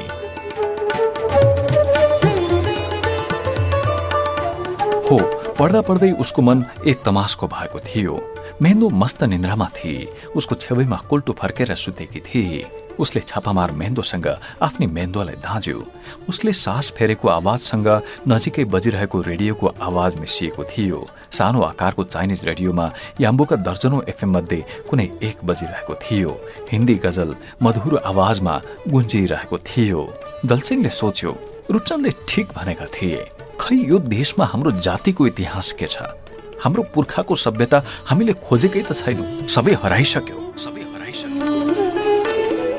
Speaker 1: हो पढ्दा पढ्दै उसको मन एक तमासको भएको थियो। मेहेन्दो मस्त निन्द्रामा थिए। उसको छेउमा कोल्टो फर्केर सुतेकी थिए। उसले छापामार मेहेन्दोसँग आफ्नै मेहेन्दोलाई धाँज्यो उसले सास फेरेको आवाजसँग नजिकै बजिरहेको रेडियोको आवाज मिसिएको थियो। सानो आकारको चाइनिज रेडियोमा याम्बुका दर्जनौ एफएम मध्ये कुनै एक बजिरहेको थियो। हिन्दी गजल मधुर आवाजमा गुन्जिरहेको थियो। दलसिंहले सोच्यो रूपचन्दले ठिक भनेका थिए। खै यो देशमा हाम्रो जातिको इतिहास के छ? हाम्रो पुर्खाको सभ्यता हामीले खोजेकै त छैनौँ। सबै हराइसक्यो। सबै हराइसक्यो।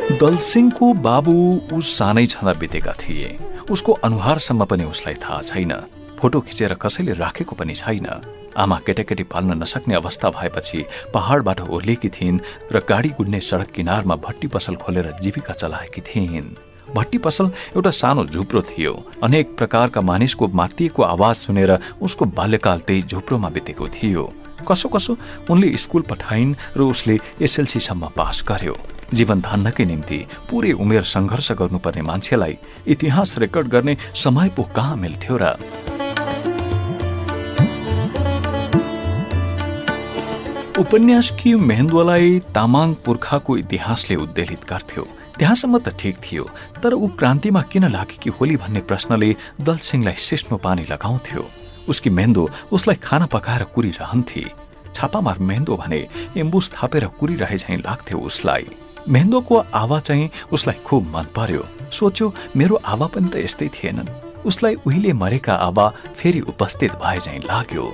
Speaker 1: दलसिंहको बाबु ऊ सानै छँदा बितेका थिए। उसको अनुहारसम्म पनि उसलाई थाहा छैन। फोटो खिचेर कसैले राखेको पनि छैन। आमा केटाकेटी पाल्न नसक्ने अवस्था भएपछि पहाडबाट ओर्लिएकी थिइन् र गाडी गुड्ने सडक किनारमा भट्टी पसल खोलेर जीविका चलाएकी थिइन्। भट्टी पसल एउटा सानो झुप्रो थियो। अनेक प्रकारका मानिसको मातिएको आवाज सुनेर उसको बाल्यकाल त्यही झुप्रोमा बितेको थियो। कसो कसो उनले स्कुल पठाइन् र उसले एसएलसीसम्म पास गर्यो। जीवन धान्नकै निम्ति पुरै उमेर सङ्घर्ष गर्नुपर्ने मान्छेलाई इतिहास रेकर्ड गर्ने समय पो कहाँ मिल्थ्यो र उपन्यासकी मेहेन्दुवालाई तामाङ पुर्खाको इतिहासले उद्वेलित गर्थ्यो। त्यहाँसम्म त ठिक थियो तर ऊ क्रान्तिमा किन कि होली भन्ने प्रश्नले दलसिंहलाई सिस्नो पानी लगाउँथ्यो। उसकी मेहेन्दो उसलाई खाना पकाएर कुरिरहन्थे। छापामार मेहेन्दो भने एम्बुस थापेर कुरिरहे झैँ लाग्थ्यो उसलाई। मेहेन्दोको आवा चाहिँ उसलाई खुब मन पर्यो। सोच्यो मेरो आवा पनि त यस्तै थिएनन्। उसलाई उहिले मरेका आवा फेरि उपस्थित भए झैँ लाग्यो।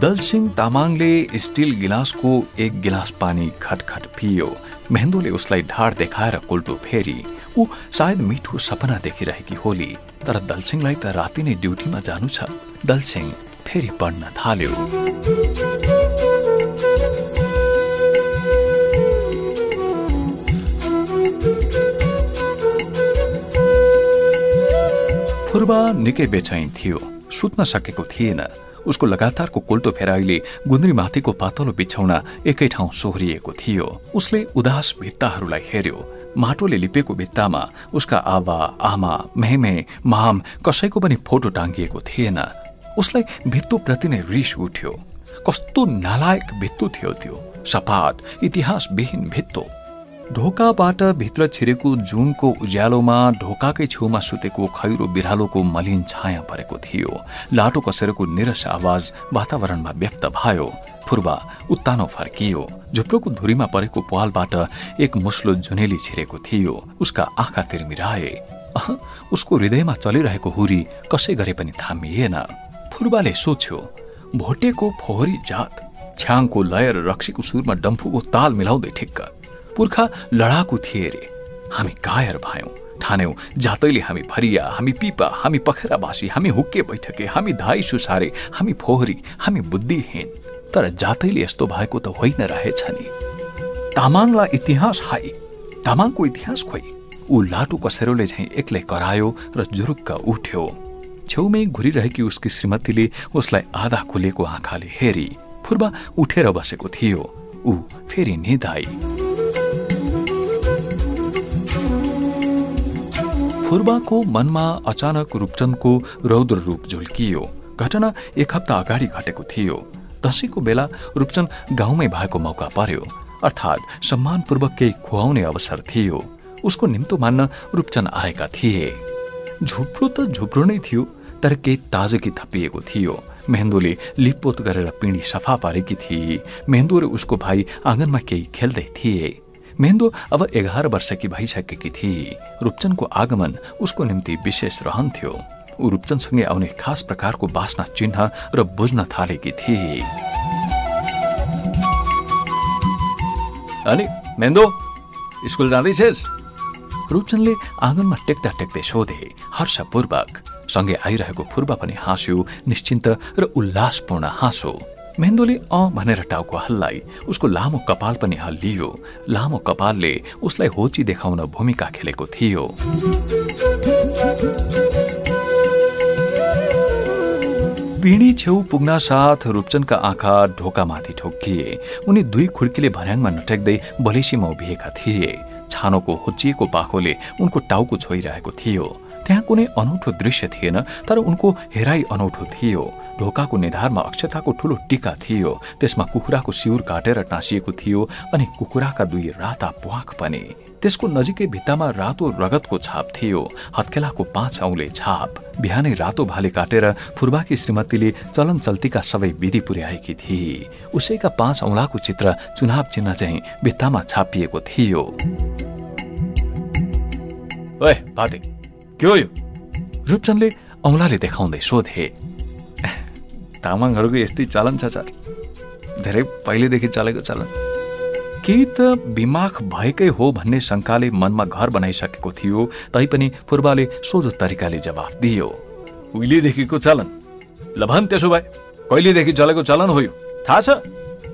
Speaker 1: दलसिंह तामाङले स्टिल गिलासको एक गिलास पानी खटखट पियो। मेहेन्दोले उसलाई ढाड देखाएर कोल्टो फेरि ऊ सायद मिठो सपना देखिरहेकी होली तर दलसिंहलाई त राति नै ड्युटीमा जानु छ। दलसिंह फेरि पढ्न थाल्यो। फुर्बा निकै बेचैन थियो। सुत्न सकेको थिएन। उसको लगातारको कोल्टो फेराइले गुन्द्रीमाथिको पातलो बिछौना एकै ठाउँ सोहोरिएको थियो। उसले उदास भित्ताहरूलाई हेर्यो माटोले लिपेको भित्तामा उसका आबा आमा मेहमे माम कसैको पनि फोटो टाङ्गिएको थिएन। उसलाई भित्तोप्रति नै रिस उठ्यो। कस्तो नालायक भित्तो थियो त्यो। सपाट इतिहासविहीन भित्तो। ढोकाबाट भित्र छिरेको जुनको उज्यालोमा ढोकाकै छेउमा सुतेको खैरो बिरालोको मलिन छाया परेको थियो। लाटो कसेरको निरस आवाज वातावरणमा व्यक्त भयो। फुर्बा उत्तानो फर्कियो। झुप्रोको धुरीमा परेको पालबाट एक मुस्लो जुनेली छिरेको थियो। उसका आँखा तिर्मिराए। उसको हृदयमा चलिरहेको हुरी कसै गरे पनि थामिएन। फुर्बाले सोच्यो भोटेको फोहोरी जात छ्याङको लय रक्सीको सुरमा डम्फुको ताल मिलाउँदै ठिक्क। पुर्खा लडाकु थिए रे। हामी कायर भयौं। ठान्यौं जातैले हामी भरिया हामी पिपा हामी पखेराबासी हामी हुक्के बैठके हामी धाई सुसारे हामी फोहोरी हामी बुद्धिहीन। तर जातैले यस्तो भएको त होइन रहेछ नि। तामाङलाई इतिहास हाई तामाङको इतिहास खोइ ऊ लाटु कसेरोले झैँ एक्लै करायो र जुरुक्क उठ्यो। छेउमै घुरिरहेकी उसकी श्रीमतीले उसलाई आधा खुलेको आँखाले हेरी। फुर्बा उठेर बसेको थियो। ऊ फेरि निधाई। फुर्बाको मनमा अचानक रूपचन्दको रौद्र रूप झुल्कियो। घटना एक हप्ता अगाडि घटेको थियो। दशैंको बेला रूपचन्द गाउँमै भएको मौका पर्यो। अर्थात् सम्मानपूर्वक केही खुवाउने अवसर थियो। उसको निम्तो मान्न रूपचन्द आएका थिए। झुप्रो त झुप्रो नै थियो तर केही ताजगी थपिएको थियो। मेहेन्दोले लिपपोत गरेर पिँढी सफा पारेकी थिए। मेहेन्दो र उसको भाइ आँगनमा केही खेल्दै थिए। मेहेन्दो अब एघार वर्षकी भइसकेकी थिए रूपचनको आगमन उसको निम्ति विशेष रहन्थ्यो ऊ रूपचनसँगै आउने खास प्रकारको बासना चिन्ह र बुझ्न थालेकी थिए अनि मेन्दो स्कुल जाँदैछस्? रूपचनले आँगनमा टेक्दा टेक्दै सोधे हर्षपूर्वक। सँगै आइरहेको फुर्बा पनि हाँस्यो निश्चिन्त र उल्लासपूर्ण हाँसो। मेहेन्दोले अ भनेर टाउको हल्लाई उसको लामो कपाल पनि हल्लियो। लामो कपालले उसलाई होची देखाउन भूमिका खेलेको थियो। पिँढी छेउ पुग्न साथ रूपचनका आँखा ढोकामाथि ठोकिए उनी दुई खुड्कीले भर्याङमा नटेक्दै बलेसीमा उभिएका थिए। छानोको होचिएको पाखोले उनको टाउको छोइरहेको थियो। त्यहाँ कुनै अनौठो दृश्य थिएन तर उनको हेराई अनौठो थियो। ढोकाको निधारमा अक्षताको ठूलो टिका थियो। त्यसमा कुखुराको सिउर काटेर टाँसिएको थियो अनि कुखुराका दुई राता प्वाख पनि। त्यसको नजिकै भित्तामा रातो रगतको छाप थियो। हत्केलाको पाँच औले छाप। बिहानै रातो भाले काटेर फुर्बाकी श्रीमतीले चलन चल्तीका सबै विधि पुर्याएकी थिए उसैका पाँच औलाको चित्र चुनाव चिन्ह चाहिँ भित्तामा छापिएको थियो। रूपचन्दले औँलाले देखाउँदै सोधे। तामाङहरूको यस्तै चलन छ सर धेरै पहिलेदेखि चलेको चलन। केही त बिमाख भएकै हो भन्ने शङ्काले मनमा घर बनाइसकेको थियो तैपनि फुर्बाले सोझो तरिकाले जवाफ दियो। उहिलेदेखिको चलन। ल भन् त्यसो भए कहिलेदेखि चलेको चलन हो यो? थाहा छ?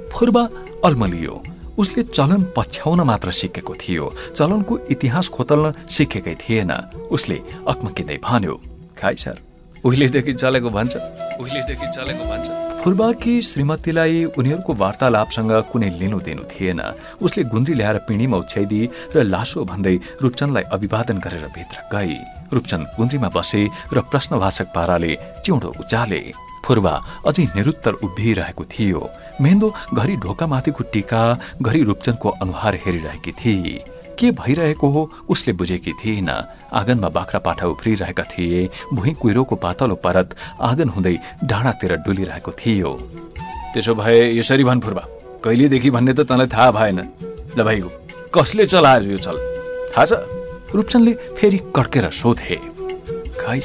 Speaker 1: फुर्बा अल्मलियो। उसले चलन पछ्याउन मात्र सिकेको थियो। चलनको इतिहास खोतल्न सिकेकै थिएन। उसले अक्मकिँदै भन्यो खाइ सर उहिलेदेखि चलेको भन्छ। उहिलेदेखि चलेको भन्छ। फुर्बाकी श्रीमतीलाई उनीहरूको वार्तालापसँग कुनै लिनु थिएन। उसले गुन्द्री ल्याएर पिँढीमा ओछ्याइदी र लासो भन्दै रूपचन्दलाई अभिवादन गरेर भित्र गई। रूपचन्द गुन्द्रीमा बसे र प्रश्नवाचक पाराले चिउँडो उचाले। फुर्वा अझै निरुत्तर उभिरहेको थियो। मेहेन्दो घरि ढोकामाथिको टिका घरि रूपचन्दको अनुहार हेरिरहेकी थिए के भइरहेको हो? उसले बुझेकी थिएन। आँगनमा बाख्रा पाठा उफ्रिरहेका थिए। भुइँ कुहिरोको पातलो परत आँगन हुँदै डाँडातिर डुलिरहेको थियो। त्यसो भए यसरी भन् कहिलेदेखि भन्ने त तँलाई थाहा भएन। ल भाइको कसले चलायो यो चल थाहा छ? रूपचन्दले फेरि कड्केर सोधे। खाइ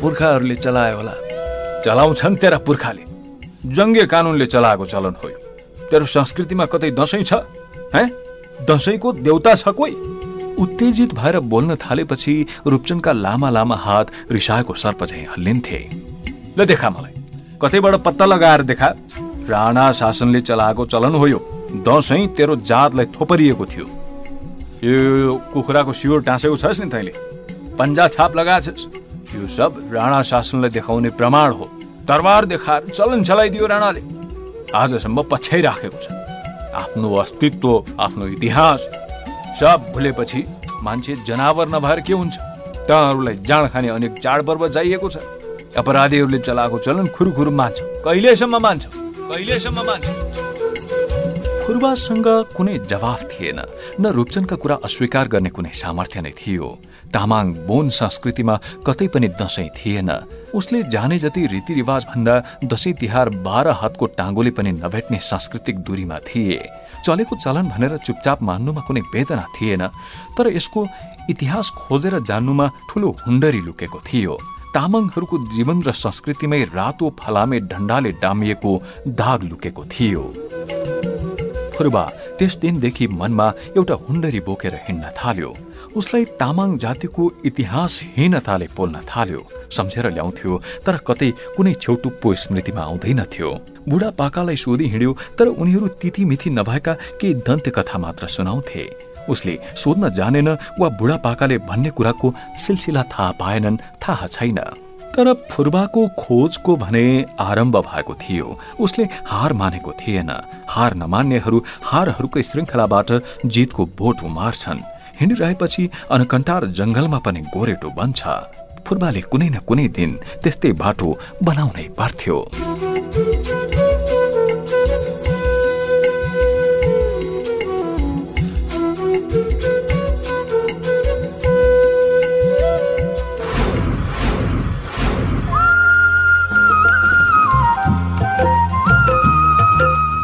Speaker 1: पुर्खाहरूले चलायो होला। चलाउँछन् तेरा पुर्खाले। जङ्गे कानुनले चलाएको चलन हो तेरो संस्कृतिमा कतै दसैँ छ? हे? दसैँको देउता छ कोही? उत्तेजित भएर बोल्न थालेपछि रूपचन्दका लामा लामा हात रिसाएको सर्प चाहिँ हल्लिन्थे। ल देखा मलाई कतैबाट पत्ता लगाएर देखा? राणा शासनले चलाएको चलन हो यो। दसैँ तेरो जातलाई थोपरिएको थियो। यो कुखुराको सिउर टाँसेको छस् नि तैँले? पन्जा छाप लगाएछस्। यो सब राणा शासनलाई देखाउने प्रमाण हो। दरबार देखाएर चलन चलाइदियो राणाले। आजसम्म पछ्याइराखेको छ। आफ्नो अस्तित्व आफ्नो इतिहास सब भुलेपछि मान्छे जनावर नभएर के हुन्छ? तँहरूलाई जाँड खाने अनेक चाडपर्व चाहिएको छ। अपराधीहरूले चलाएको चलन खुरुखुरु मान्छ कहिलेसम्म मान्छ? कहिलेसम्म मान्छ? फुर्बासँग कुनै जवाफ थिएन। न रूपचन्दका कुरा अस्वीकार गर्ने कुनै सामर्थ्य नै थियो। तामाङ बोन संस्कृतिमा कतै पनि दसैँ थिएन। उसले जाने जति रीतिरिवाज भन्दा दसैँ तिहार बाह्र हातको टाँगोले पनि नभेट्ने सांस्कृतिक दूरीमा थिए। चलेको चलन भनेर चुपचाप मान्नुमा कुनै वेदना थिएन। तर यसको इतिहास खोजेर जान्नुमा ठुलो हुन्डरी लुकेको थियो। तामाङहरूको जीवन र संस्कृतिमै रातो फलामे डण्डाले डामिएको दाग लुकेको थियो। फुर्बा त्यस दिनदेखि मनमा एउटा हुन्डरी बोकेर हिँड्न थाल्यो। उसलाई तामाङ जातिको इतिहासहीनताले पोल्न थाल्यो। सम्झेर ल्याउँथ्यो तर कतै कुनै छेउटुप्पो स्मृतिमा आउँदैनथ्यो बुढापाकालाई सोधि हिँड्यो तर उनीहरू तिथिमिथि नभएका केही दन्त्य कथा मात्र सुनाउँथे। उसले सोध्न जानेन वा बुढापाकाले भन्ने कुराको सिलसिला थाहा पाएनन् थाहा छैन। तर फुर्बाको खोजको भने आरम्भ भएको थियो। उसले हार मानेको थिएन। हार नमान्नेहरू हारहरूकै श्रृङ्खलाबाट जितको बोट उमार्छन्। हिँडिरहेपछि अनकन्टार जंगलमा पनि गोरेटो बन्छ। फुर्बाले कुनै न कुनै दिन त्यस्तै बाटो बनाउनै पर्थ्यो।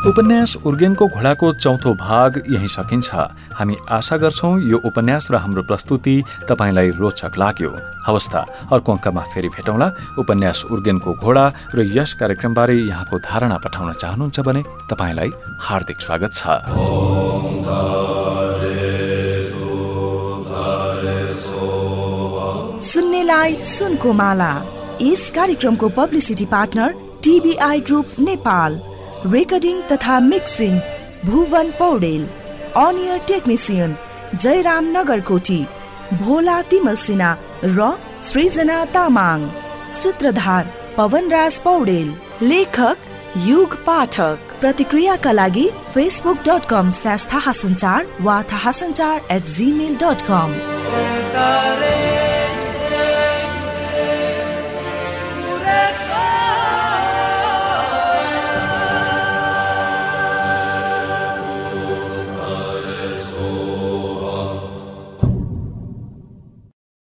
Speaker 1: उपन्यास उर्गेनको घोडाको चौथो भाग यही सकिन्छ। हामी आशा गर्छौँ यो उपन्यास र हाम्रो प्रस्तुति तपाईँलाई रोचक लाग्यो। हवस्ता अर्को अङ्कमा फेरि भेटौँला। उपन्यास उर्गेनको घोडा र यस कार्यक्रमबारे यहाँको धारणा पठाउन चाहनुहुन्छ भने तपाईँलाई हार्दिक स्वागत छ।
Speaker 2: सुन्नेलाई सुनको माला। यस कार्यक्रमको publicity partner TBI group Nepal. Recording तथा मिक्सिङ भुवन पौडेल अनियर टेक्निसियन जयराम नगरकोटी, भोला तिमल सिन्हा, र सृजना तामाङ, सूत्रधार पवनराज पौडेल, लेखक युग पाठक। प्रतिक्रियाका लागि फेसबुक डट कम स्ल्यास थाहा सञ्चार वा थाहा सञ्चार एट जिमेल डट कम